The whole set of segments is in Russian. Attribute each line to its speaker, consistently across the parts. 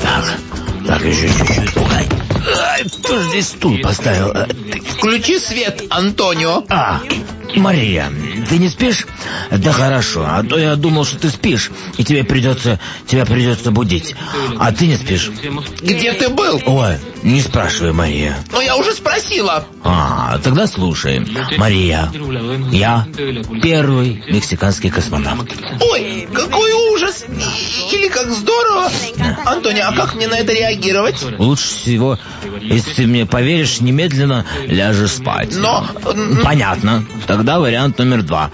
Speaker 1: Так, так. Еще чуть-чуть. Ой. Ай, кто здесь стул поставил? А,
Speaker 2: Включи свет, Антонио.
Speaker 1: А, Мария, ты не спишь? Да хорошо, а то я думал, что ты спишь, и тебе придется, тебя придется будить. А ты не спишь?
Speaker 2: Где ты был?
Speaker 1: Ой, не спрашивай, Мария.
Speaker 2: Ну, я уже спросила.
Speaker 1: А, тогда слушай. Мария, я первый мексиканский космонавт.
Speaker 2: Ой, какой ужас! Или как здорово! Антонио, а как мне на это реагировать?
Speaker 1: Лучше всего, если ты мне поверишь, немедленно ляжешь спать.
Speaker 2: Но...
Speaker 1: Понятно. Тогда вариант номер два.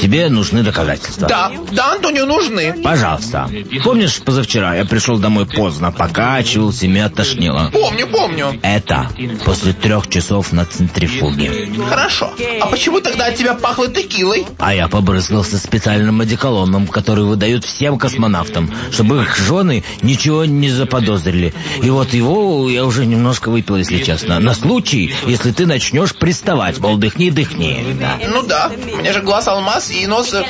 Speaker 1: Тебе нужны доказательства.
Speaker 2: Да, да, Антонио, нужны.
Speaker 1: Пожалуйста. Помнишь, позавчера я пришел домой поздно, покачивался, меня тошнило?
Speaker 2: Помню, помню.
Speaker 1: Это после трех часов на центрифуге.
Speaker 2: Хорошо. А почему тогда от тебя пахло текилой?
Speaker 1: А я побрызгался специальным одеколоном, который выдают всем космонавтам, чтобы их жены ничего не заподозрили. И вот его я уже немножко выпил, если честно. На случай, если ты начнешь приставать, мол, дыхни, дыхни. Да.
Speaker 2: Ну да, у меня же глаз алмаз и нос... э,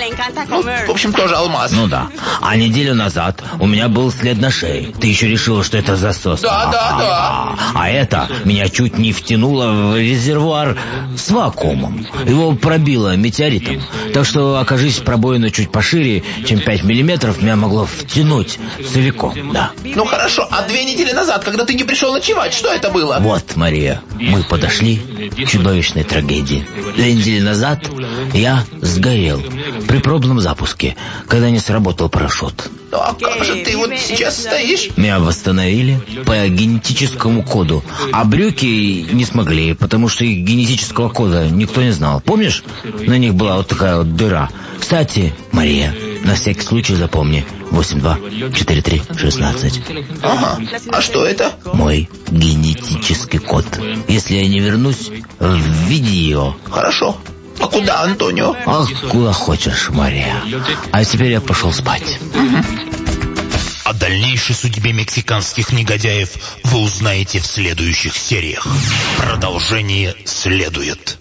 Speaker 2: Ну, в общем, тоже алмаз.
Speaker 1: Ну да. А неделю назад у меня был след на шее. Ты еще решила, что это засос.
Speaker 2: Да, да,
Speaker 1: А,
Speaker 2: да.
Speaker 1: А это меня чуть не втянуло в резервуар с вакуумом. Его пробило метеоритом. Так что, окажись пробоина чуть пошире, чем 5 миллиметров, меня могло втянуть целиком, да.
Speaker 2: Ну хорошо, а две недели назад, когда ты не пришел ночевать, что это было?
Speaker 1: Вот, Мария, мы подошли к чудовищной трагедии. Две недели назад я сгорел при пробном запуске, когда не сработал парашют.
Speaker 2: Ну а как же ты вот сейчас стоишь?
Speaker 1: Меня восстановили по генетическому коду, а брюки не смогли, потому что их генетического кода никто не знал. Помнишь, на них была вот такая вот дыра. Кстати, Мария, на всякий случай запомни, 824316.
Speaker 2: Ага, а что это?
Speaker 1: Мой генетический код. Если я не вернусь, введи его.
Speaker 2: Хорошо. А куда, Антонио?
Speaker 1: Ах, куда хочешь, Мария. А теперь я пошел спать.
Speaker 3: О дальнейшей судьбе мексиканских негодяев вы узнаете в следующих сериях. Продолжение следует.